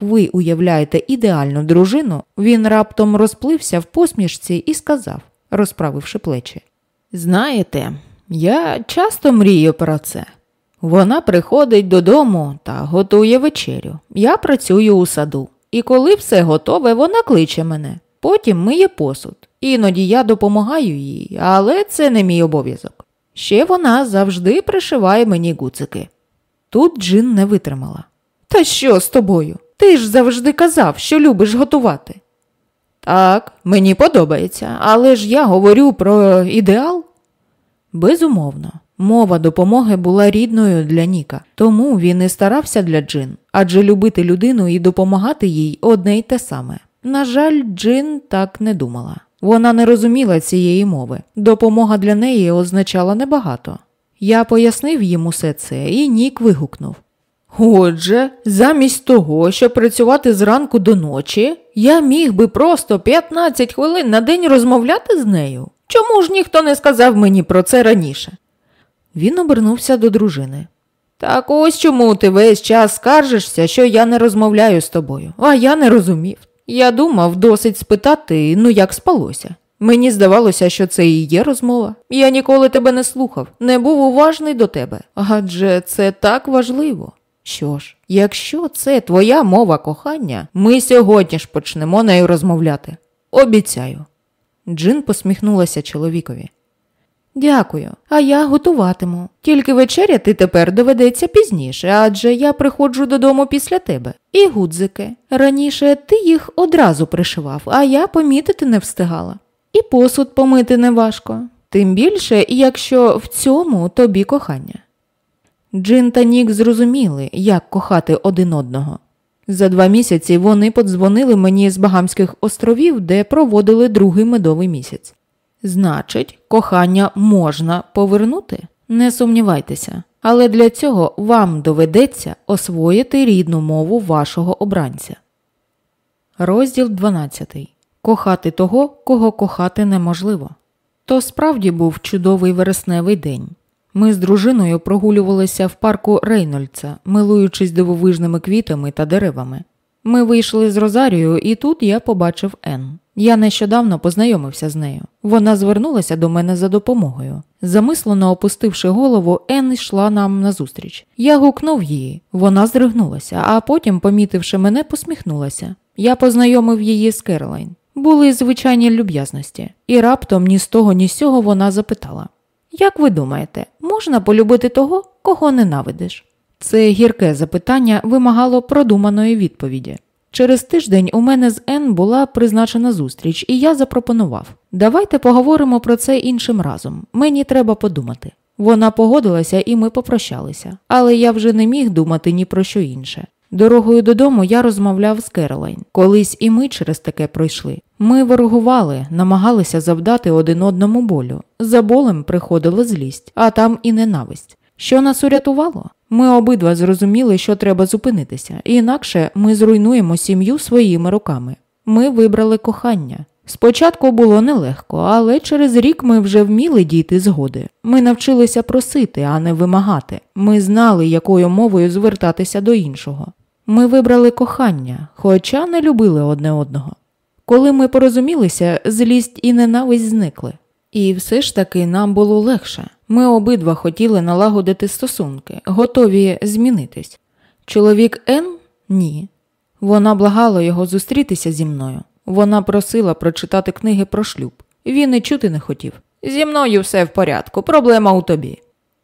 ви уявляєте ідеальну дружину, він раптом розплився в посмішці і сказав, розправивши плечі. Знаєте, я часто мрію про це. Вона приходить додому та готує вечерю. Я працюю у саду. І коли все готове, вона кличе мене. Потім миє посуд. Іноді я допомагаю їй, але це не мій обов'язок. Ще вона завжди пришиває мені гуцики. Тут Джин не витримала. Та що з тобою? Ти ж завжди казав, що любиш готувати. Так, мені подобається, але ж я говорю про ідеал. Безумовно, мова допомоги була рідною для Ніка, тому він і старався для Джин, адже любити людину і допомагати їй одне й те саме. На жаль, Джин так не думала. Вона не розуміла цієї мови. Допомога для неї означала небагато. Я пояснив їм усе це, і Нік вигукнув. Отже, замість того, щоб працювати зранку до ночі, я міг би просто 15 хвилин на день розмовляти з нею. Чому ж ніхто не сказав мені про це раніше? Він обернувся до дружини. Так ось чому ти весь час скаржишся, що я не розмовляю з тобою, а я не розумів. Я думав досить спитати, ну як спалося. Мені здавалося, що це і є розмова. Я ніколи тебе не слухав, не був уважний до тебе, адже це так важливо. Що ж, якщо це твоя мова кохання, ми сьогодні ж почнемо нею розмовляти. Обіцяю. Джин посміхнулася чоловікові. Дякую, а я готуватиму. Тільки вечеряти тепер доведеться пізніше, адже я приходжу додому після тебе. І гудзики. Раніше ти їх одразу пришивав, а я помітити не встигала. І посуд помити неважко. Тим більше, якщо в цьому тобі кохання. Джин та Нік зрозуміли, як кохати один одного. За два місяці вони подзвонили мені з Багамських островів, де проводили другий медовий місяць. Значить, кохання можна повернути? Не сумнівайтеся, але для цього вам доведеться освоїти рідну мову вашого обранця. Розділ 12. Кохати того, кого кохати неможливо. То справді був чудовий вересневий день. Ми з дружиною прогулювалися в парку Рейнольдса, милуючись дивовижними квітами та деревами. Ми вийшли з Розарію, і тут я побачив Ен. Я нещодавно познайомився з нею. Вона звернулася до мене за допомогою. Замислено опустивши голову, Ен йшла нам назустріч. Я гукнув її, вона здригнулася, а потім, помітивши мене, посміхнулася. Я познайомив її з Керолайн. Були звичайні люб'язності, і раптом ні з того, ні з цього вона запитала: Як ви думаєте, можна полюбити того, кого ненавидиш? Це гірке запитання вимагало продуманої відповіді. Через тиждень у мене з Н була призначена зустріч, і я запропонував давайте поговоримо про це іншим разом. Мені треба подумати. Вона погодилася, і ми попрощалися, але я вже не міг думати ні про що інше. Дорогою додому я розмовляв з Керолайн. Колись і ми через таке пройшли. Ми ворогували, намагалися завдати один одному болю. За болем приходила злість, а там і ненависть. Що нас урятувало? Ми обидва зрозуміли, що треба зупинитися, інакше ми зруйнуємо сім'ю своїми руками. Ми вибрали кохання. Спочатку було нелегко, але через рік ми вже вміли дійти згоди. Ми навчилися просити, а не вимагати. Ми знали, якою мовою звертатися до іншого. Ми вибрали кохання, хоча не любили одне одного. Коли ми порозумілися, злість і ненависть зникли. І все ж таки нам було легше. Ми обидва хотіли налагодити стосунки, готові змінитись. Чоловік Н ні. Вона благала його зустрітися зі мною. Вона просила прочитати книги про шлюб. Він і чути не хотів. Зі мною все в порядку, проблема у тобі.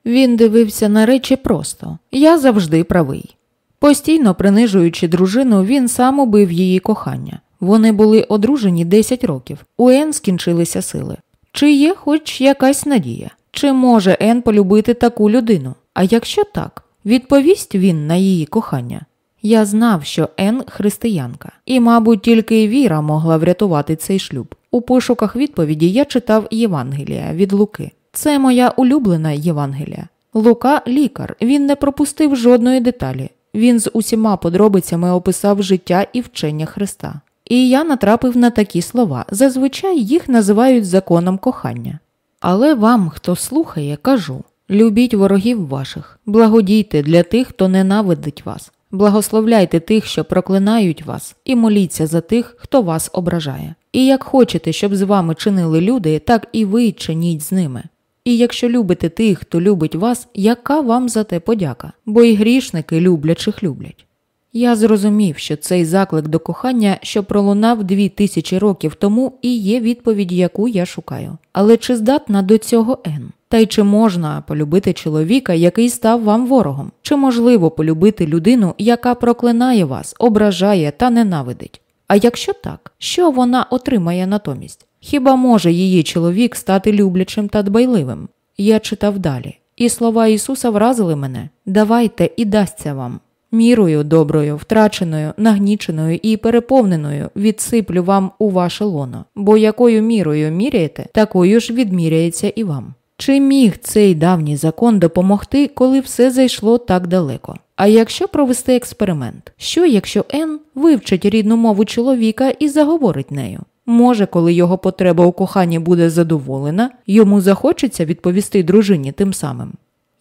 Він дивився на речі просто я завжди правий. Постійно принижуючи дружину, він сам убив її кохання. Вони були одружені 10 років. У Ен скінчилися сили. Чи є хоч якась надія? Чи може Ен полюбити таку людину? А якщо так, відповість він на її кохання. Я знав, що Ен християнка, і, мабуть, тільки віра могла врятувати цей шлюб. У пошуках відповіді я читав Євангелія від Луки. Це моя улюблена Євангелія. Лука лікар, він не пропустив жодної деталі. Він з усіма подробицями описав життя і вчення Христа. І я натрапив на такі слова. Зазвичай їх називають законом кохання. Але вам, хто слухає, кажу любіть ворогів ваших, благодійте для тих, хто ненавидить вас, Благословляйте тих, що проклинають вас, і моліться за тих, хто вас ображає. І як хочете, щоб з вами чинили люди, так і ви чиніть з ними. І якщо любите тих, хто любить вас, яка вам за те подяка? Бо і грішники люблячих люблять. Я зрозумів, що цей заклик до кохання, що пролунав дві тисячі років тому, і є відповідь, яку я шукаю. Але чи здатна до цього Н? Та й чи можна полюбити чоловіка, який став вам ворогом? Чи можливо полюбити людину, яка проклинає вас, ображає та ненавидить? А якщо так, що вона отримає натомість? Хіба може її чоловік стати люблячим та дбайливим? Я читав далі, і слова Ісуса вразили мене давайте і дасться вам. Мірою доброю, втраченою, нагніченою і переповненою відсиплю вам у ваше лоно, бо якою мірою міряєте, такою ж відміряється і вам. Чи міг цей давній закон допомогти, коли все зайшло так далеко? А якщо провести експеримент, що якщо Н вивчить рідну мову чоловіка і заговорить нею? Може, коли його потреба у коханні буде задоволена, йому захочеться відповісти дружині тим самим.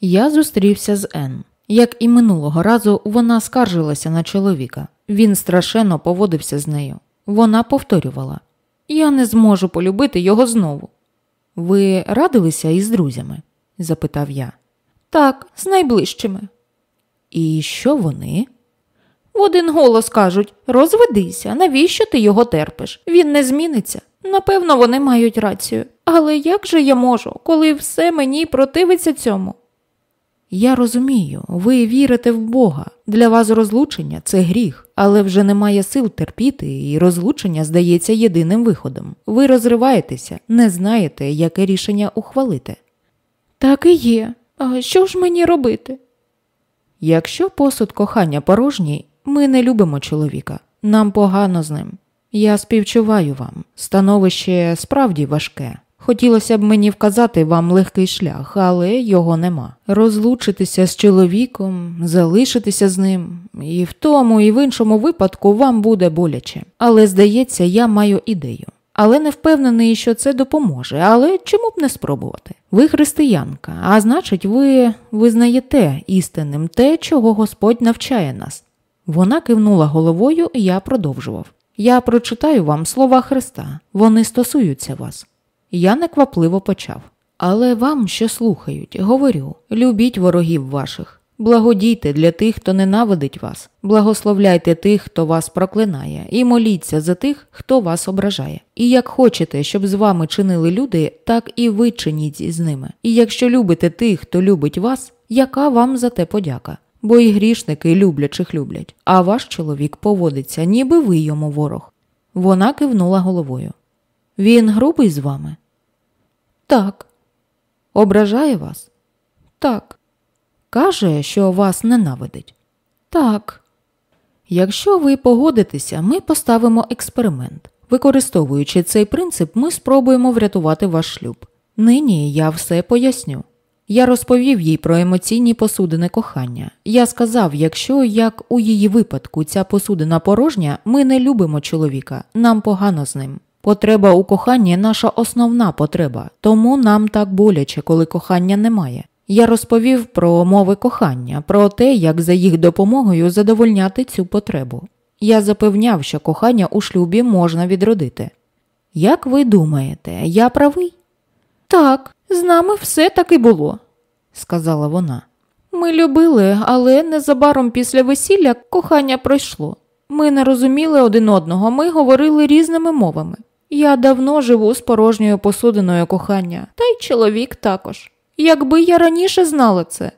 Я зустрівся з Н. Як і минулого разу, вона скаржилася на чоловіка. Він страшенно поводився з нею. Вона повторювала Я не зможу полюбити його знову. Ви радилися із друзями? запитав я. Так, з найближчими. І що вони? В один голос кажуть розведися, навіщо ти його терпиш? Він не зміниться. Напевно, вони мають рацію. Але як же я можу, коли все мені противиться цьому? Я розумію, ви вірите в Бога. Для вас розлучення це гріх, але вже немає сил терпіти, і розлучення здається єдиним виходом. Ви розриваєтеся, не знаєте, яке рішення ухвалити. Так і є. А що ж мені робити? Якщо посуд кохання порожній, ми не любимо чоловіка, нам погано з ним. Я співчуваю вам. Становище справді важке. Хотілося б мені вказати вам легкий шлях, але його нема. Розлучитися з чоловіком, залишитися з ним, і в тому, і в іншому випадку вам буде боляче. Але здається, я маю ідею. Але не впевнений, що це допоможе. Але чому б не спробувати? Ви християнка, а значить, ви визнаєте істинним те, чого Господь навчає нас. Вона кивнула головою, і я продовжував. Я прочитаю вам слова Христа, вони стосуються вас. Я неквапливо почав. Але вам, що слухають, говорю любіть ворогів ваших, благодійте для тих, хто ненавидить вас, благословляйте тих, хто вас проклинає, і моліться за тих, хто вас ображає. І як хочете, щоб з вами чинили люди, так і ви чиніть з ними. І якщо любите тих, хто любить вас, яка вам за те подяка? Бо і грішники люблячих люблять, а ваш чоловік поводиться, ніби ви йому ворог. Вона кивнула головою. Він грубий з вами. Так. Ображає вас? Так. Каже, що вас ненавидить? Так. Якщо ви погодитеся, ми поставимо експеримент. Використовуючи цей принцип, ми спробуємо врятувати ваш шлюб. Нині я все поясню. Я розповів їй про емоційні посудини кохання. Я сказав, якщо, як у її випадку, ця посудина порожня, ми не любимо чоловіка, нам погано з ним. Потреба у коханні наша основна потреба, тому нам так боляче, коли кохання немає. Я розповів про мови кохання, про те, як за їх допомогою задовольняти цю потребу. Я запевняв, що кохання у шлюбі можна відродити. Як ви думаєте, я правий? Так, з нами все так і було, сказала вона. Ми любили, але незабаром після весілля кохання пройшло. Ми не розуміли один одного, ми говорили різними мовами. Я давно живу з порожньою посудиною кохання, та й чоловік також. Якби я раніше знала це.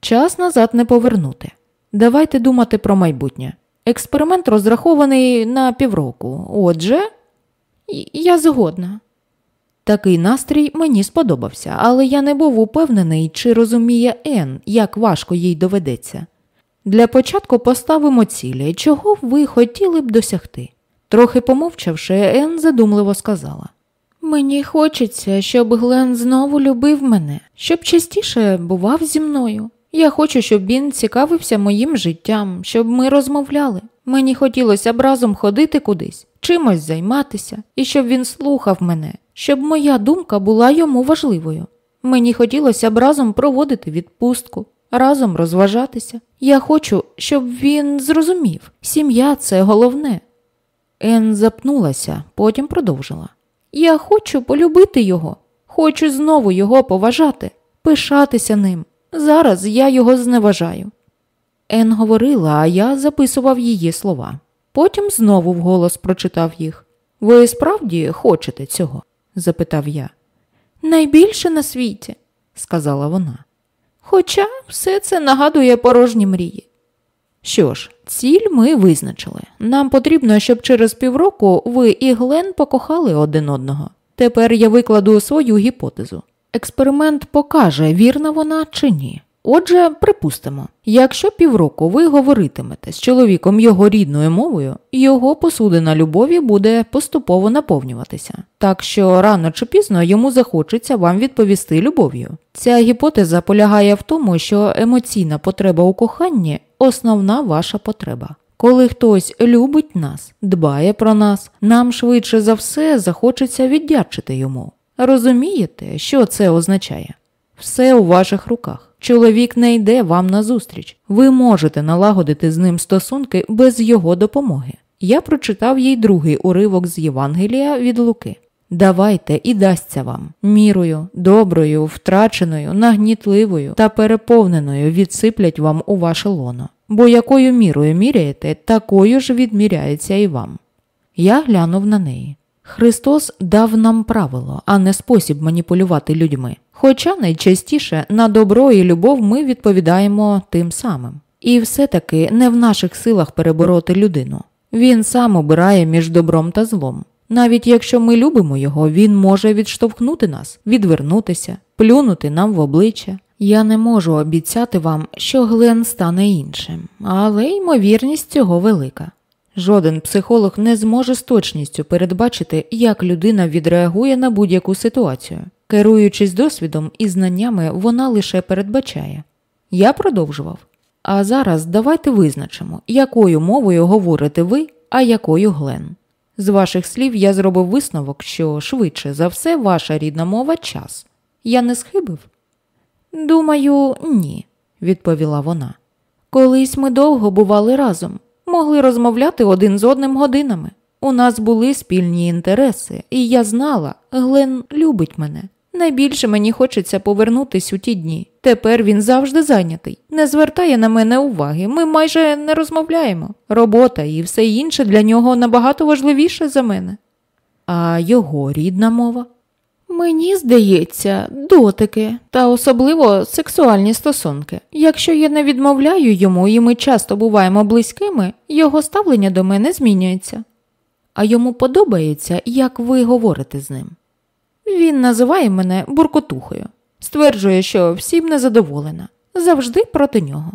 Час назад не повернути. Давайте думати про майбутнє. Експеримент розрахований на півроку. Отже, я згодна. Такий настрій мені сподобався, але я не був упевнений, чи розуміє Ен, як важко їй доведеться. Для початку поставимо цілі, чого ви хотіли б досягти. Трохи помовчавши, Ен задумливо сказала Мені хочеться, щоб Глен знову любив мене, щоб частіше бував зі мною. Я хочу, щоб він цікавився моїм життям, щоб ми розмовляли. Мені хотілося б разом ходити кудись, чимось займатися, і щоб він слухав мене, щоб моя думка була йому важливою. Мені хотілося б разом проводити відпустку. разом розважатися. Я хочу, щоб він зрозумів, сім'я це головне. Ен запнулася, потім продовжила. Я хочу полюбити його, хочу знову його поважати, пишатися ним. Зараз я його зневажаю. Ен говорила, а я записував її слова. Потім знову вголос прочитав їх. Ви справді хочете цього? запитав я. Найбільше на світі, сказала вона. Хоча все це нагадує порожні мрії. Що ж, ціль ми визначили. Нам потрібно, щоб через півроку ви і Глен покохали один одного. Тепер я викладу свою гіпотезу. Експеримент покаже, вірна вона чи ні. Отже, припустимо, якщо півроку ви говоритимете з чоловіком його рідною мовою, його посудина любові буде поступово наповнюватися, так що рано чи пізно йому захочеться вам відповісти любов'ю. Ця гіпотеза полягає в тому, що емоційна потреба у коханні основна ваша потреба. Коли хтось любить нас, дбає про нас, нам швидше за все захочеться віддячити йому. Розумієте, що це означає? Все у ваших руках. Чоловік не йде вам назустріч. Ви можете налагодити з ним стосунки без його допомоги. Я прочитав їй другий уривок з Євангелія від Луки. Давайте і дасться вам мірою, доброю, втраченою, нагнітливою та переповненою відсиплять вам у ваше лоно. Бо якою мірою міряєте, такою ж відміряється і вам. Я глянув на неї. Христос дав нам правило, а не спосіб маніпулювати людьми. Хоча найчастіше на добро і любов ми відповідаємо тим самим. І все-таки не в наших силах перебороти людину. Він сам обирає між добром та злом. Навіть якщо ми любимо його, він може відштовхнути нас, відвернутися, плюнути нам в обличчя. Я не можу обіцяти вам, що Глен стане іншим, але ймовірність цього велика. Жоден психолог не зможе з точністю передбачити, як людина відреагує на будь-яку ситуацію. Керуючись досвідом і знаннями, вона лише передбачає. Я продовжував. А зараз давайте визначимо, якою мовою говорите ви, а якою Глен. З ваших слів я зробив висновок, що швидше за все ваша рідна мова час. Я не схибив? Думаю, ні, відповіла вона. Колись ми довго бували разом, могли розмовляти один з одним годинами. У нас були спільні інтереси, і я знала, Глен любить мене. Найбільше мені хочеться повернутись у ті дні. Тепер він завжди зайнятий, не звертає на мене уваги. Ми майже не розмовляємо. Робота і все інше для нього набагато важливіше за мене. А його рідна мова? Мені здається, дотики та особливо сексуальні стосунки. Якщо я не відмовляю йому і ми часто буваємо близькими, його ставлення до мене змінюється. А йому подобається, як ви говорите з ним. Він називає мене буркотухою, стверджує, що всім незадоволена, завжди проти нього.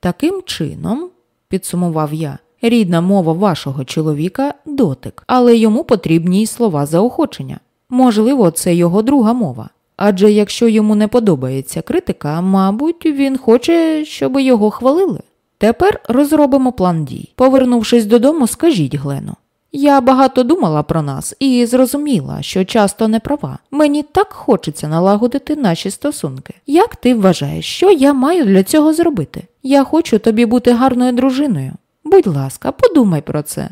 Таким чином, підсумував я, рідна мова вашого чоловіка дотик, але йому потрібні й слова заохочення. Можливо, це його друга мова. Адже якщо йому не подобається критика, мабуть, він хоче, щоб його хвалили. Тепер розробимо план дій. Повернувшись додому, скажіть Глену. Я багато думала про нас і зрозуміла, що часто не права. Мені так хочеться налагодити наші стосунки. Як ти вважаєш, що я маю для цього зробити? Я хочу тобі бути гарною дружиною. Будь ласка, подумай про це.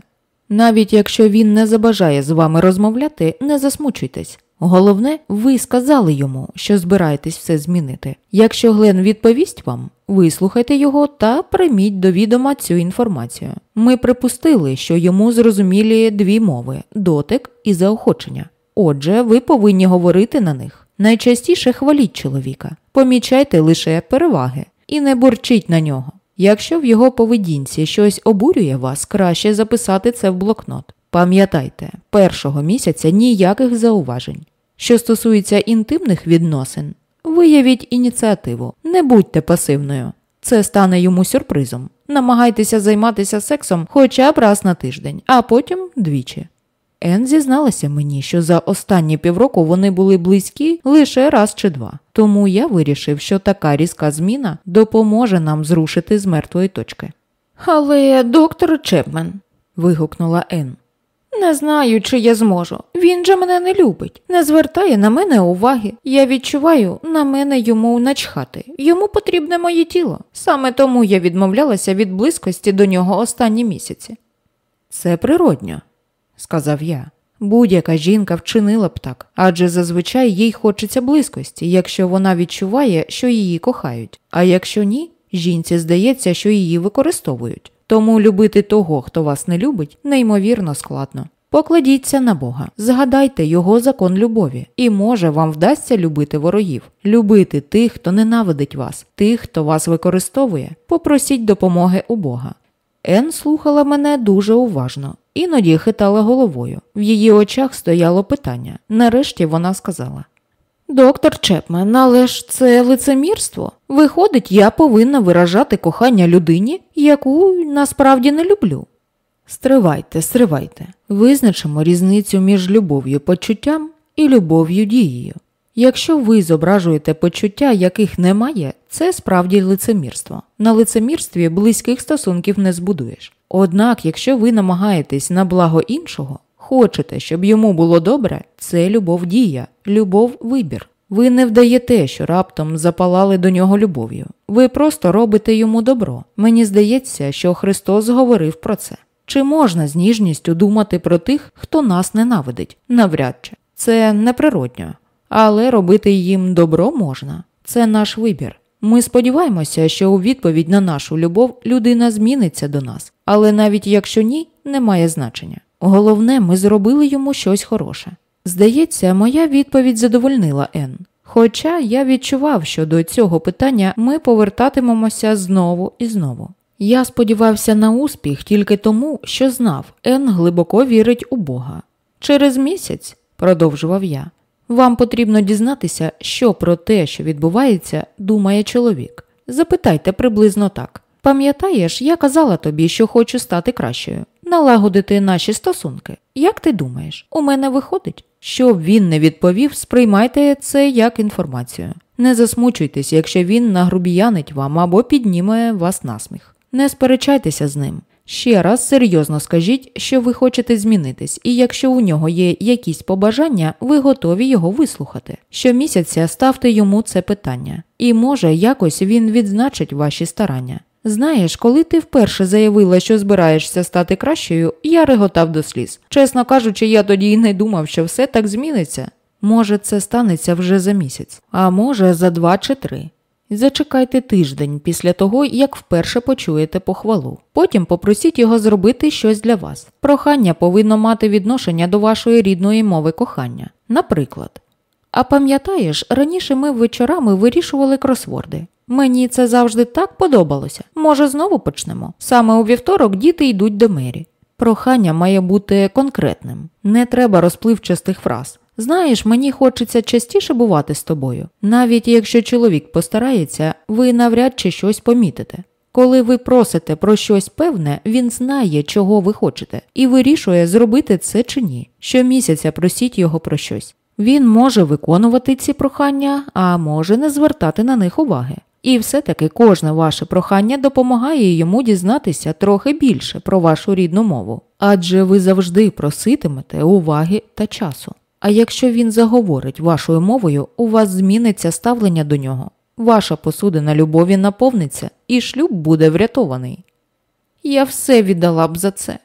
Навіть якщо він не забажає з вами розмовляти, не засмучуйтесь. Головне, ви сказали йому, що збираєтесь все змінити. Якщо Глен відповість вам, вислухайте його та прийміть до відома цю інформацію. Ми припустили, що йому зрозумілі дві мови дотик і заохочення. Отже, ви повинні говорити на них. Найчастіше хваліть чоловіка, помічайте лише переваги і не бурчіть на нього. Якщо в його поведінці щось обурює вас, краще записати це в блокнот. Пам'ятайте, першого місяця ніяких зауважень. Що стосується інтимних відносин, виявіть ініціативу, не будьте пасивною. Це стане йому сюрпризом. Намагайтеся займатися сексом хоча б раз на тиждень, а потім двічі. Ен зізналася мені, що за останні півроку вони були близькі лише раз чи два, тому я вирішив, що така різка зміна допоможе нам зрушити з мертвої точки. Але доктор Чепмен, вигукнула Ен, Не знаю, чи я зможу. Він же мене не любить, не звертає на мене уваги. Я відчуваю, на мене йому начхати. Йому потрібне моє тіло. Саме тому я відмовлялася від близькості до нього останні місяці. Це природньо, сказав я. Будь-яка жінка вчинила б так, адже зазвичай їй хочеться близькості, якщо вона відчуває, що її кохають, а якщо ні, жінці здається, що її використовують. Тому любити того, хто вас не любить, неймовірно складно. Покладіться на Бога, згадайте його закон любові, і може вам вдасться любити ворогів, любити тих, хто ненавидить вас, тих, хто вас використовує. Попросіть допомоги у Бога. Ен слухала мене дуже уважно, іноді хитала головою. В її очах стояло питання. Нарешті вона сказала: Доктор Чепмен, але ж це лицемірство. Виходить, я повинна виражати кохання людині, яку насправді не люблю. Стривайте, стривайте, визначимо різницю між любов'ю почуттям і любов'ю дією. Якщо ви зображуєте почуття, яких немає, це справді лицемірство. На лицемірстві близьких стосунків не збудуєш. Однак, якщо ви намагаєтесь на благо іншого, хочете, щоб йому було добре, це любов дія, любов вибір. Ви не вдаєте, що раптом запалали до нього любов'ю. Ви просто робите йому добро. Мені здається, що Христос говорив про це. Чи можна з ніжністю думати про тих, хто нас ненавидить? Навряд чи це неприродньо. Але робити їм добро можна. Це наш вибір. Ми сподіваємося, що у відповідь на нашу любов людина зміниться до нас, але навіть якщо ні, немає значення. Головне, ми зробили йому щось хороше. Здається, моя відповідь задовольнила Ен. Хоча я відчував, що до цього питання ми повертатимемося знову і знову. Я сподівався на успіх тільки тому, що знав, Ен глибоко вірить у Бога. Через місяць, продовжував я, вам потрібно дізнатися, що про те, що відбувається, думає чоловік. Запитайте приблизно так. Пам'ятаєш, я казала тобі, що хочу стати кращою, налагодити наші стосунки. Як ти думаєш, у мене виходить? Щоб він не відповів, сприймайте це як інформацію. Не засмучуйтесь, якщо він нагрубіянить вам або підніме вас насміх. Не сперечайтеся з ним. Ще раз серйозно скажіть, що ви хочете змінитись, і якщо у нього є якісь побажання, ви готові його вислухати. Щомісяця ставте йому це питання, і може якось він відзначить ваші старання. Знаєш, коли ти вперше заявила, що збираєшся стати кращою, я реготав до сліз. Чесно кажучи, я тоді й не думав, що все так зміниться. Може, це станеться вже за місяць, а може за два чи три. Зачекайте тиждень після того, як вперше почуєте похвалу. Потім попросіть його зробити щось для вас. Прохання повинно мати відношення до вашої рідної мови кохання. Наприклад. А пам'ятаєш, раніше ми вечорами вирішували кросворди. Мені це завжди так подобалося. Може, знову почнемо. Саме у вівторок діти йдуть до мері. Прохання має бути конкретним. Не треба розпливчастих фраз. Знаєш, мені хочеться частіше бувати з тобою. Навіть якщо чоловік постарається, ви навряд чи щось помітите. Коли ви просите про щось певне, він знає, чого ви хочете, і вирішує, зробити це чи ні. Щомісяця просіть його про щось. Він може виконувати ці прохання, а може не звертати на них уваги. І все-таки кожне ваше прохання допомагає йому дізнатися трохи більше про вашу рідну мову, адже ви завжди проситимете уваги та часу. А якщо він заговорить вашою мовою, у вас зміниться ставлення до нього, ваша посудина любові наповниться, і шлюб буде врятований. Я все віддала б за це.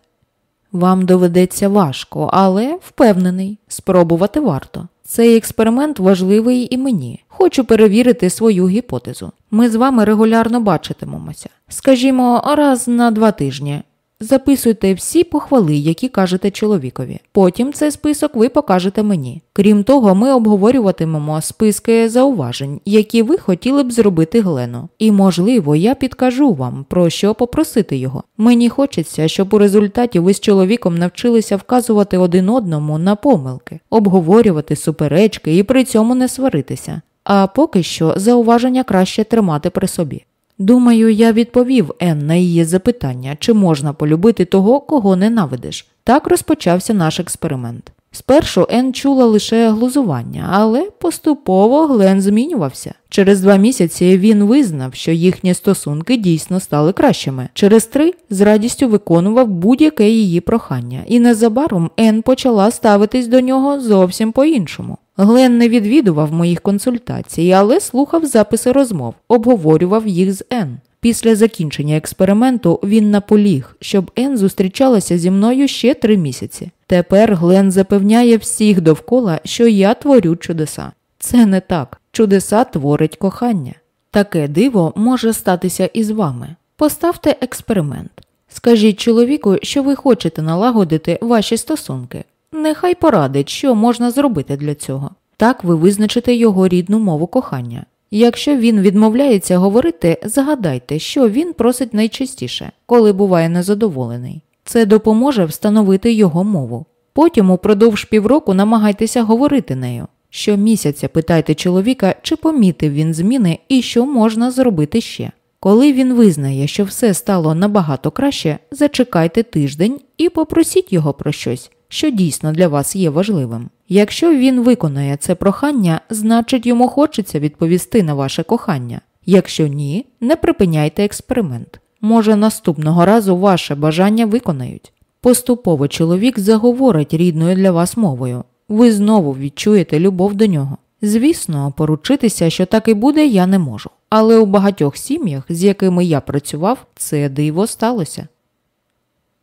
Вам доведеться важко, але впевнений, спробувати варто. Цей експеримент важливий і мені. Хочу перевірити свою гіпотезу. Ми з вами регулярно бачитимемося. Скажімо, раз на два тижні. Записуйте всі похвали, які кажете чоловікові. Потім цей список ви покажете мені. Крім того, ми обговорюватимемо списки зауважень, які ви хотіли б зробити Глену. І, можливо, я підкажу вам, про що попросити його. Мені хочеться, щоб у результаті ви з чоловіком навчилися вказувати один одному на помилки, обговорювати суперечки і при цьому не сваритися. А поки що зауваження краще тримати при собі. Думаю, я відповів Ен на її запитання, чи можна полюбити того, кого ненавидиш. Так розпочався наш експеримент. Спершу Ен чула лише глузування, але поступово Глен змінювався. Через два місяці він визнав, що їхні стосунки дійсно стали кращими. Через три з радістю виконував будь-яке її прохання, і незабаром Ен почала ставитись до нього зовсім по-іншому. Глен не відвідував моїх консультацій, але слухав записи розмов, обговорював їх з Ен. Після закінчення експерименту він наполіг, щоб Ен зустрічалася зі мною ще три місяці. Тепер Глен запевняє всіх довкола, що я творю чудеса. Це не так. Чудеса творить кохання. Таке диво може статися і з вами. Поставте експеримент. Скажіть чоловіку, що ви хочете налагодити ваші стосунки. Нехай порадить, що можна зробити для цього. Так ви визначите його рідну мову кохання. Якщо він відмовляється говорити, згадайте, що він просить найчастіше, коли буває незадоволений. Це допоможе встановити його мову. Потім упродовж півроку намагайтеся говорити нею. Щомісяця питайте чоловіка, чи помітив він зміни і що можна зробити ще. Коли він визнає, що все стало набагато краще, зачекайте тиждень і попросіть його про щось, що дійсно для вас є важливим. Якщо він виконає це прохання, значить йому хочеться відповісти на ваше кохання. Якщо ні, не припиняйте експеримент. Може, наступного разу ваше бажання виконають. Поступово чоловік заговорить рідною для вас мовою. Ви знову відчуєте любов до нього. Звісно, поручитися, що так і буде, я не можу. Але у багатьох сім'ях, з якими я працював, це диво сталося.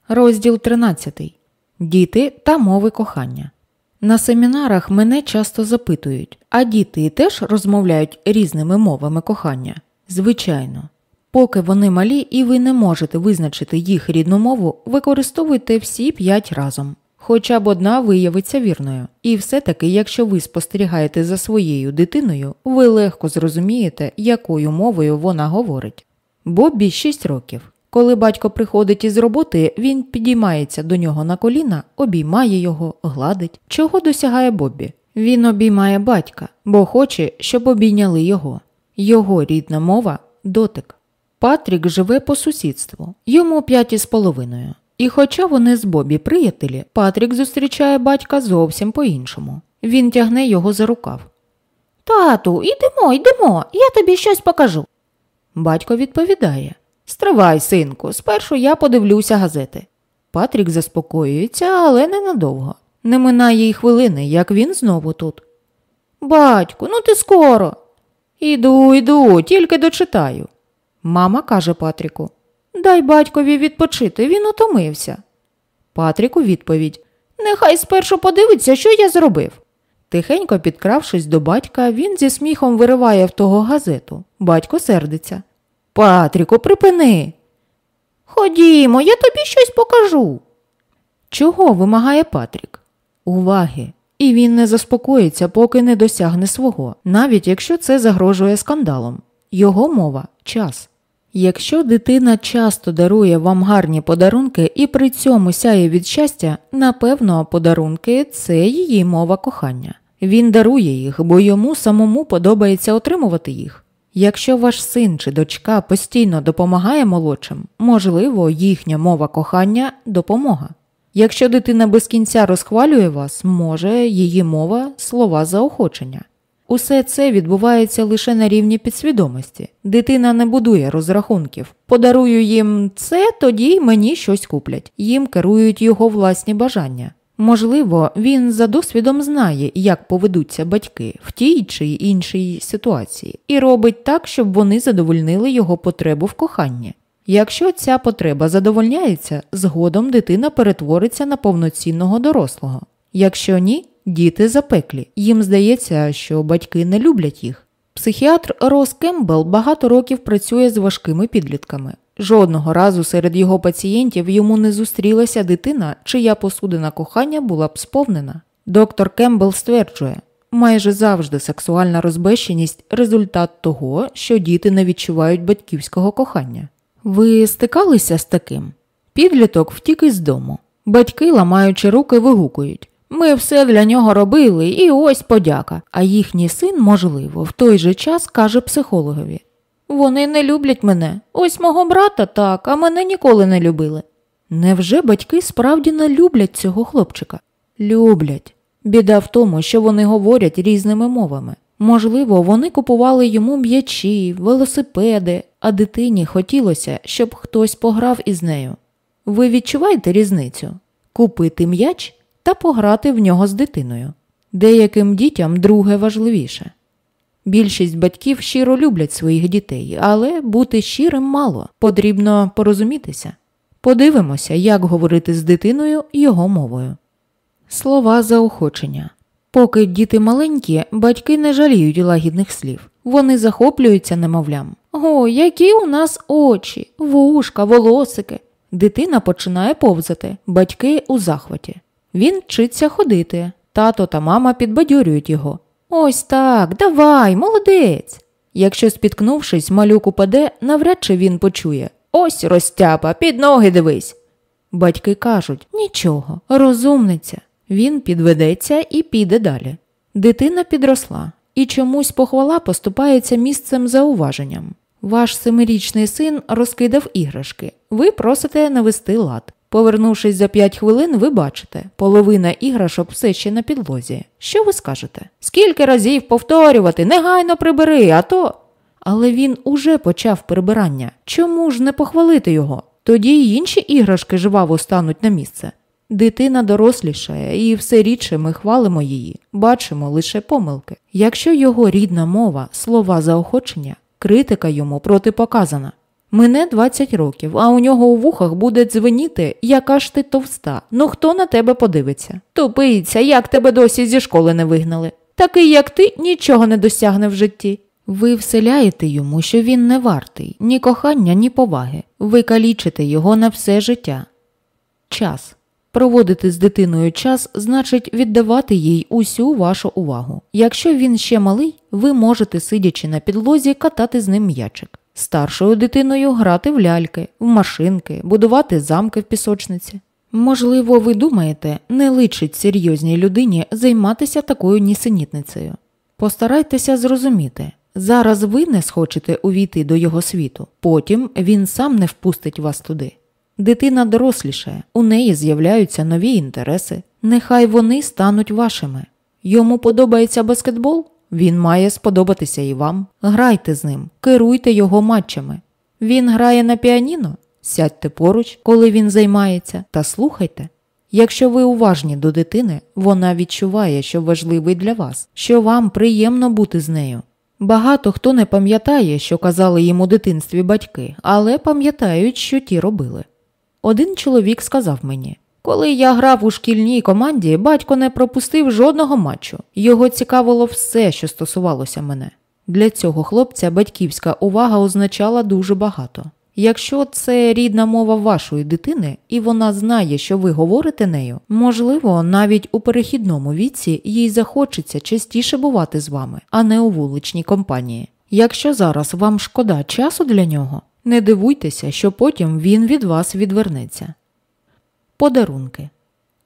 Розділ 13. Діти та мови кохання. На семінарах мене часто запитують, а діти теж розмовляють різними мовами кохання? Звичайно. Поки вони малі і ви не можете визначити їх рідну мову, використовуйте всі п'ять разом. Хоча б одна виявиться вірною. І все-таки, якщо ви спостерігаєте за своєю дитиною, ви легко зрозумієте, якою мовою вона говорить. Бобі 6 років. Коли батько приходить із роботи, він підіймається до нього на коліна, обіймає його, гладить. Чого досягає Бобі? Він обіймає батька, бо хоче, щоб обійняли його. Його рідна мова дотик. Патрік живе по сусідству, йому п'ять із половиною. І хоча вони з Бобі приятелі, Патрік зустрічає батька зовсім по-іншому. Він тягне його за рукав. Тату, йдемо, йдемо, я тобі щось покажу. Батько відповідає Стривай, синку, спершу я подивлюся газети. Патрік заспокоюється, але ненадовго. Не минає й хвилини, як він знову тут. Батьку, ну ти скоро. Іду, йду, тільки дочитаю. Мама каже Патріку Дай батькові відпочити, він утомився. Патрік у відповідь Нехай спершу подивиться, що я зробив. Тихенько підкравшись до батька, він зі сміхом вириває в того газету. Батько сердиться. Патріку, припини. Ходімо, я тобі щось покажу. Чого вимагає Патрік? Уваги. І він не заспокоїться, поки не досягне свого, навіть якщо це загрожує скандалом. Його мова час. Якщо дитина часто дарує вам гарні подарунки і при цьому сяє від щастя, напевно, подарунки це її мова кохання. Він дарує їх, бо йому самому подобається отримувати їх. Якщо ваш син чи дочка постійно допомагає молодшим, можливо, їхня мова кохання допомога. Якщо дитина без кінця розхвалює вас, може її мова слова заохочення. Усе це відбувається лише на рівні підсвідомості. Дитина не будує розрахунків. Подарую їм це, тоді й мені щось куплять. Їм керують його власні бажання. Можливо, він за досвідом знає, як поведуться батьки в тій чи іншій ситуації, і робить так, щоб вони задовольнили його потребу в коханні. Якщо ця потреба задовольняється, згодом дитина перетвориться на повноцінного дорослого. Якщо ні, діти запеклі, їм здається, що батьки не люблять їх. Психіатр Рос Кембл багато років працює з важкими підлітками. Жодного разу серед його пацієнтів йому не зустрілася дитина, чия посудина кохання була б сповнена. Доктор Кембл стверджує, майже завжди сексуальна розбещеність результат того, що діти не відчувають батьківського кохання. Ви стикалися з таким? Підліток втік із дому. Батьки, ламаючи руки, вигукують ми все для нього робили, і ось подяка. А їхній син, можливо, в той же час каже психологові Вони не люблять мене. Ось мого брата так, а мене ніколи не любили. Невже батьки справді не люблять цього хлопчика? Люблять. Біда в тому, що вони говорять різними мовами. Можливо, вони купували йому м'ячі, велосипеди, а дитині хотілося, щоб хтось пограв із нею. Ви відчуваєте різницю? Купити м'яч та пограти в нього з дитиною. Деяким дітям друге важливіше. Більшість батьків щиро люблять своїх дітей, але бути щирим мало, потрібно порозумітися. Подивимося, як говорити з дитиною його мовою. Слова заохочення. Поки діти маленькі, батьки не жаліють лагідних слів. Вони захоплюються немовлям. О, які у нас очі, вушка, волосики. Дитина починає повзати, батьки у захваті. Він вчиться ходити. Тато та мама підбадьорюють його. Ось так, давай, молодець. Якщо, спіткнувшись, малюк упаде, навряд чи він почує. Ось розтяпа, під ноги дивись. Батьки кажуть нічого, розумниця. Він підведеться і піде далі. Дитина підросла, і чомусь похвала поступається місцем зауваженням. Ваш семирічний син розкидав іграшки. Ви просите навести лад. Повернувшись за п'ять хвилин, ви бачите, половина іграшок все ще на підлозі. Що ви скажете? Скільки разів повторювати, негайно прибери, а то. Але він уже почав прибирання. Чому ж не похвалити його? Тоді й інші іграшки жваво стануть на місце. Дитина дорослішає, і все рідше ми хвалимо її, бачимо лише помилки. Якщо його рідна мова, слова заохочення, критика йому протипоказана. Мине 20 років, а у нього у вухах буде дзвеніти, яка ж ти товста. Ну хто на тебе подивиться? Тупиться, як тебе досі зі школи не вигнали. Такий, як ти, нічого не досягне в житті. Ви вселяєте йому, що він не вартий ні кохання, ні поваги. Ви калічите його на все життя. Час. Проводити з дитиною час значить віддавати їй усю вашу увагу. Якщо він ще малий, ви можете, сидячи на підлозі, катати з ним м'ячик. Старшою дитиною грати в ляльки, в машинки, будувати замки в пісочниці. Можливо, ви думаєте, не личить серйозній людині займатися такою нісенітницею. Постарайтеся зрозуміти, зараз ви не схочете увійти до його світу, потім він сам не впустить вас туди. Дитина дорослішає, у неї з'являються нові інтереси. Нехай вони стануть вашими. Йому подобається баскетбол? Він має сподобатися і вам. Грайте з ним, керуйте його матчами. Він грає на піаніно? Сядьте поруч, коли він займається, та слухайте. Якщо ви уважні до дитини, вона відчуває, що важливий для вас, що вам приємно бути з нею. Багато хто не пам'ятає, що казали їм у дитинстві батьки, але пам'ятають, що ті робили. Один чоловік сказав мені коли я грав у шкільній команді, батько не пропустив жодного матчу. Його цікавило все, що стосувалося мене. Для цього хлопця батьківська увага означала дуже багато. Якщо це рідна мова вашої дитини, і вона знає, що ви говорите нею, можливо, навіть у перехідному віці їй захочеться частіше бувати з вами, а не у вуличній компанії. Якщо зараз вам шкода часу для нього, не дивуйтеся, що потім він від вас відвернеться. Подарунки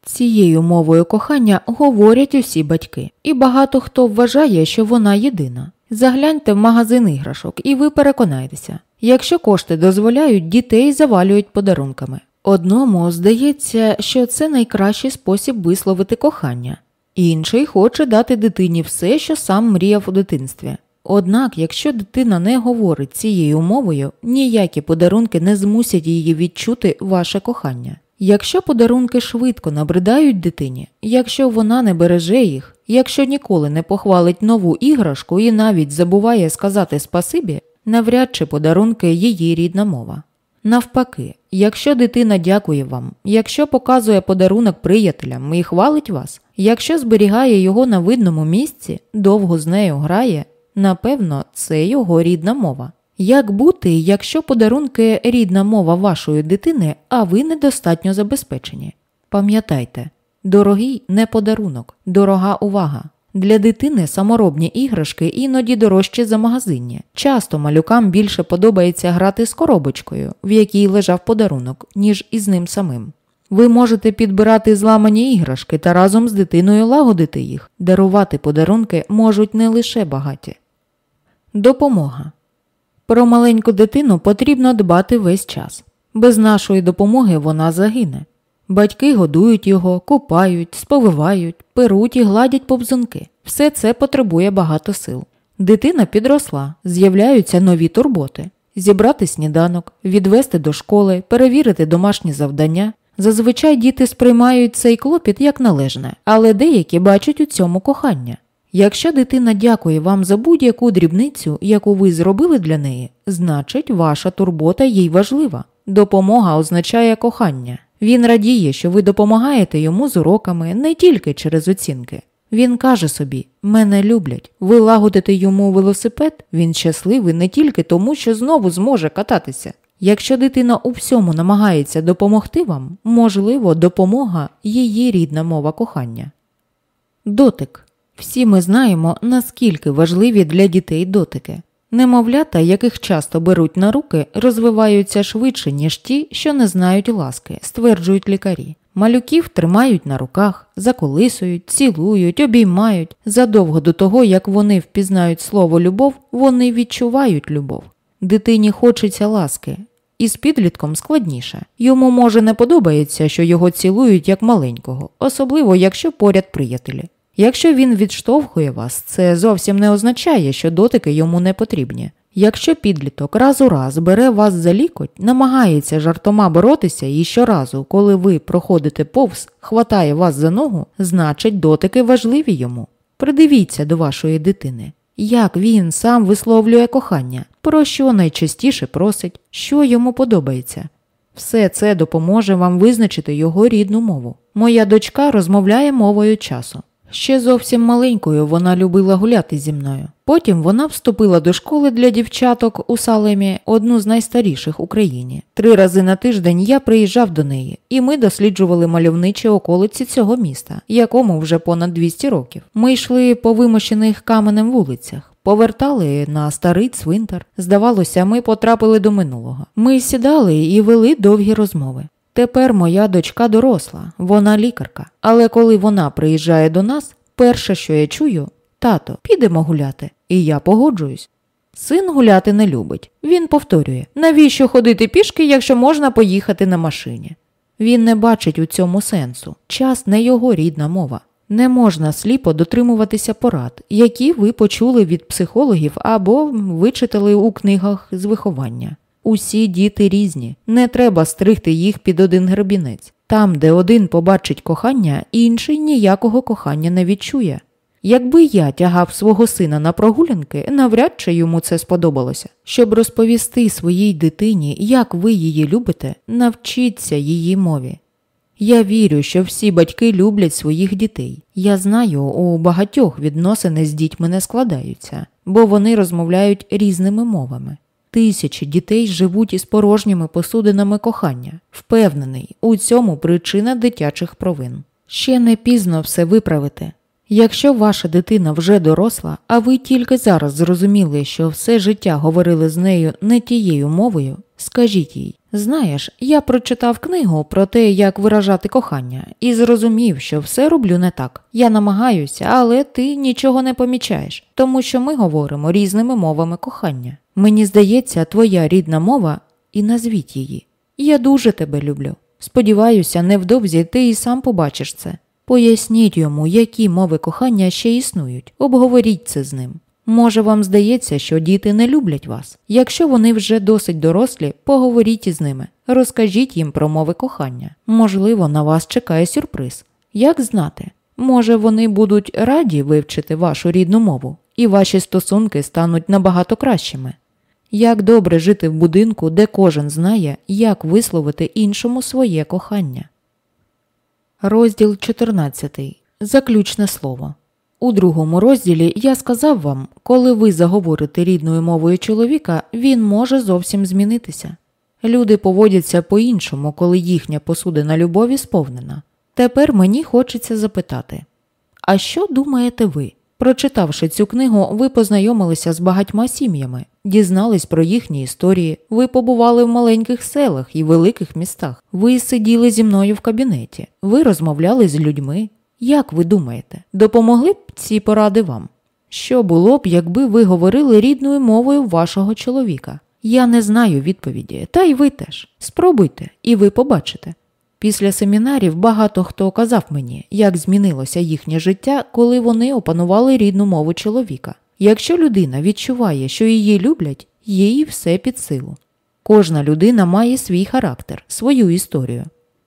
цією мовою кохання говорять усі батьки, і багато хто вважає, що вона єдина. Загляньте в магазин іграшок, і ви переконаєтеся, якщо кошти дозволяють, дітей завалюють подарунками. Одному здається, що це найкращий спосіб висловити кохання, інший хоче дати дитині все, що сам мріяв у дитинстві. Однак, якщо дитина не говорить цією мовою, ніякі подарунки не змусять її відчути ваше кохання. Якщо подарунки швидко набридають дитині, якщо вона не береже їх, якщо ніколи не похвалить нову іграшку і навіть забуває сказати спасибі, навряд чи подарунки її рідна мова. Навпаки, якщо дитина дякує вам, якщо показує подарунок приятелям і хвалить вас, якщо зберігає його на видному місці, довго з нею грає, напевно, це його рідна мова. Як бути, якщо подарунки рідна мова вашої дитини, а ви недостатньо забезпечені? Пам'ятайте, дорогий не подарунок, дорога увага. Для дитини саморобні іграшки іноді дорожчі за магазинні. Часто малюкам більше подобається грати з коробочкою, в якій лежав подарунок, ніж із ним самим. Ви можете підбирати зламані іграшки та разом з дитиною лагодити їх. Дарувати подарунки можуть не лише багаті. Допомога. Про маленьку дитину потрібно дбати весь час. Без нашої допомоги вона загине. Батьки годують його, купають, сповивають, перуть і гладять повзунки. Все це потребує багато сил. Дитина підросла, з'являються нові турботи зібрати сніданок, відвести до школи, перевірити домашні завдання. Зазвичай діти сприймають цей клопіт як належне, але деякі бачать у цьому кохання. Якщо дитина дякує вам за будь-яку дрібницю, яку ви зробили для неї, значить ваша турбота їй важлива. Допомога означає кохання. Він радіє, що ви допомагаєте йому з уроками не тільки через оцінки. Він каже собі мене люблять, ви лагодите йому велосипед, він щасливий не тільки тому, що знову зможе кататися. Якщо дитина у всьому намагається допомогти вам, можливо, допомога її рідна мова кохання. Дотик. Всі ми знаємо, наскільки важливі для дітей дотики. Немовлята, яких часто беруть на руки, розвиваються швидше, ніж ті, що не знають ласки, стверджують лікарі. Малюків тримають на руках, заколисують, цілують, обіймають. Задовго до того, як вони впізнають слово любов, вони відчувають любов. Дитині хочеться ласки, і з підлітком складніше. Йому може не подобається, що його цілують як маленького, особливо якщо поряд приятелі. Якщо він відштовхує вас, це зовсім не означає, що дотики йому не потрібні. Якщо підліток раз у раз бере вас за лікоть, намагається жартома боротися і щоразу, коли ви проходите повз, хватає вас за ногу, значить дотики важливі йому. Придивіться до вашої дитини. Як він сам висловлює кохання, про що найчастіше просить, що йому подобається. Все це допоможе вам визначити його рідну мову. Моя дочка розмовляє мовою часу. Ще зовсім маленькою вона любила гуляти зі мною. Потім вона вступила до школи для дівчаток у Салемі, одну з найстаріших в Україні. Три рази на тиждень я приїжджав до неї, і ми досліджували мальовничі околиці цього міста, якому вже понад 200 років. Ми йшли по вимощених каменем вулицях. Повертали на старий цвинтар. Здавалося, ми потрапили до минулого. Ми сідали і вели довгі розмови. Тепер моя дочка доросла, вона лікарка. Але коли вона приїжджає до нас, перше, що я чую, тато, підемо гуляти. І я погоджуюсь. Син гуляти не любить. Він повторює, навіщо ходити пішки, якщо можна поїхати на машині. Він не бачить у цьому сенсу. Час не його рідна мова. Не можна сліпо дотримуватися порад, які ви почули від психологів або вичитали у книгах з виховання. Усі діти різні, не треба стригти їх під один гребінець. Там, де один побачить кохання, інший ніякого кохання не відчує. Якби я тягав свого сина на прогулянки, навряд чи йому це сподобалося. Щоб розповісти своїй дитині, як ви її любите, навчіться її мові. Я вірю, що всі батьки люблять своїх дітей. Я знаю, у багатьох відносини з дітьми не складаються, бо вони розмовляють різними мовами. Тисячі дітей живуть із порожніми посудинами кохання. Впевнений, у цьому причина дитячих провин. Ще не пізно все виправити. Якщо ваша дитина вже доросла, а ви тільки зараз зрозуміли, що все життя говорили з нею не тією мовою, скажіть їй знаєш, я прочитав книгу про те, як виражати кохання, і зрозумів, що все роблю не так. Я намагаюся, але ти нічого не помічаєш, тому що ми говоримо різними мовами кохання. Мені здається, твоя рідна мова і назвіть її. Я дуже тебе люблю. Сподіваюся, невдовзі ти і сам побачиш це. Поясніть йому, які мови кохання ще існують, обговоріть це з ним. Може, вам здається, що діти не люблять вас. Якщо вони вже досить дорослі, поговоріть із ними, розкажіть їм про мови кохання. Можливо, на вас чекає сюрприз. Як знати, може вони будуть раді вивчити вашу рідну мову, і ваші стосунки стануть набагато кращими. Як добре жити в будинку, де кожен знає, як висловити іншому своє кохання. Розділ 14. Заключне слово. У другому розділі я сказав вам, коли ви заговорите рідною мовою чоловіка, він може зовсім змінитися. Люди поводяться по-іншому, коли їхня посудина любові сповнена. Тепер мені хочеться запитати а що думаєте ви? Прочитавши цю книгу, ви познайомилися з багатьма сім'ями, дізнались про їхні історії, ви побували в маленьких селах і великих містах, ви сиділи зі мною в кабінеті, ви розмовляли з людьми. Як ви думаєте, допомогли б ці поради вам? Що було б, якби ви говорили рідною мовою вашого чоловіка? Я не знаю відповіді, та й ви теж. Спробуйте, і ви побачите. Після семінарів багато хто казав мені, як змінилося їхнє життя, коли вони опанували рідну мову чоловіка. Якщо людина відчуває, що її люблять, їй все під силу. Кожна людина має свій характер, свою історію.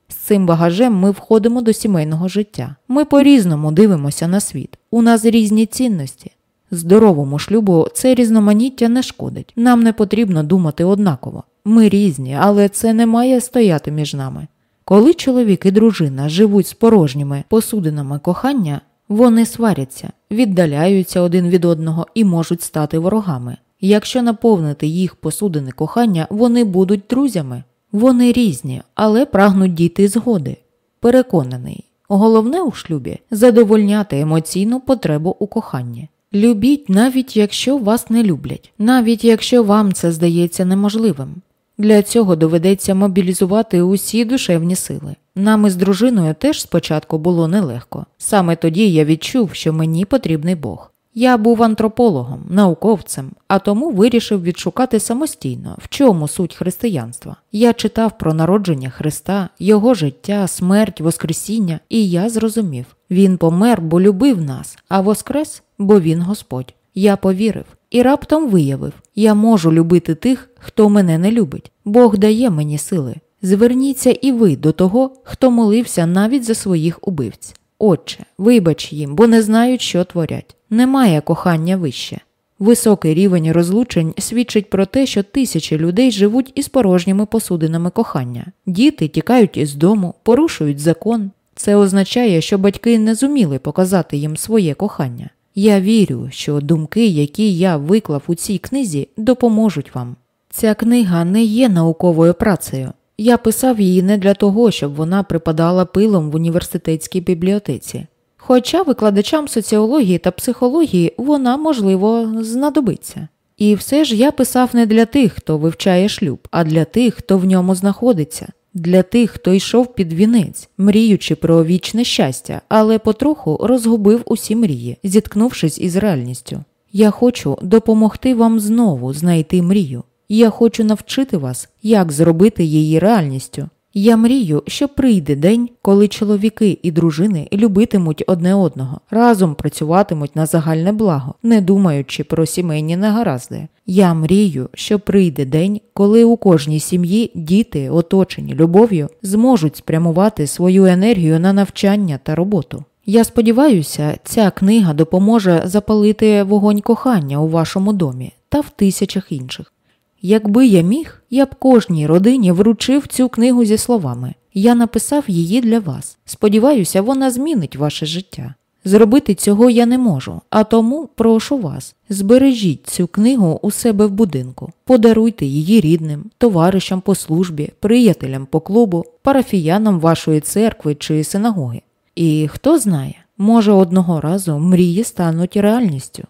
З цим багажем ми входимо до сімейного життя. Ми по-різному дивимося на світ. У нас різні цінності. Здоровому шлюбу це різноманіття не шкодить. Нам не потрібно думати однаково. Ми різні, але це не має стояти між нами. Коли чоловік і дружина живуть з порожніми посудинами кохання, вони сваряться, віддаляються один від одного і можуть стати ворогами. Якщо наповнити їх посудини кохання, вони будуть друзями. Вони різні, але прагнуть дійти згоди. Переконаний, головне у шлюбі задовольняти емоційну потребу у коханні. Любіть, навіть якщо вас не люблять, навіть якщо вам це здається неможливим. Для цього доведеться мобілізувати усі душевні сили. Нам із дружиною теж спочатку було нелегко. Саме тоді я відчув, що мені потрібний Бог. Я був антропологом, науковцем, а тому вирішив відшукати самостійно, в чому суть християнства. Я читав про народження Христа, Його життя, смерть, Воскресіння, і я зрозумів Він помер, бо любив нас, а воскрес, бо Він Господь. Я повірив і раптом виявив я можу любити тих, хто мене не любить. Бог дає мені сили. Зверніться і ви до того, хто молився навіть за своїх убивць. Отче, вибач їм, бо не знають, що творять. Немає кохання вище. Високий рівень розлучень свідчить про те, що тисячі людей живуть із порожніми посудинами кохання. Діти тікають із дому, порушують закон. Це означає, що батьки не зуміли показати їм своє кохання. Я вірю, що думки, які я виклав у цій книзі, допоможуть вам. Ця книга не є науковою працею. Я писав її не для того, щоб вона припадала пилом в університетській бібліотеці. Хоча викладачам соціології та психології вона, можливо, знадобиться. І все ж я писав не для тих, хто вивчає шлюб, а для тих, хто в ньому знаходиться, для тих, хто йшов під вінець, мріючи про вічне щастя, але потроху розгубив усі мрії, зіткнувшись із реальністю. Я хочу допомогти вам знову знайти мрію. Я хочу навчити вас, як зробити її реальністю. Я мрію, що прийде день, коли чоловіки і дружини любитимуть одне одного, разом працюватимуть на загальне благо, не думаючи про сімейні негаразди. Я мрію, що прийде день, коли у кожній сім'ї діти, оточені любов'ю, зможуть спрямувати свою енергію на навчання та роботу. Я сподіваюся, ця книга допоможе запалити вогонь кохання у вашому домі та в тисячах інших. Якби я міг, я б кожній родині вручив цю книгу зі словами Я написав її для вас. Сподіваюся, вона змінить ваше життя. Зробити цього я не можу, а тому прошу вас, збережіть цю книгу у себе в будинку, подаруйте її рідним, товаришам по службі, приятелям по клубу, парафіянам вашої церкви чи синагоги. І хто знає, може одного разу мрії стануть реальністю.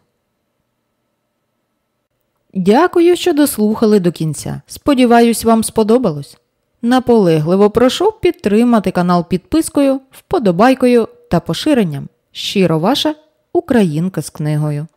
Дякую, що дослухали до кінця. Сподіваюсь, вам сподобалось. Наполегливо прошу підтримати канал підпискою, вподобайкою та поширенням. Щиро ваша Українка з книгою.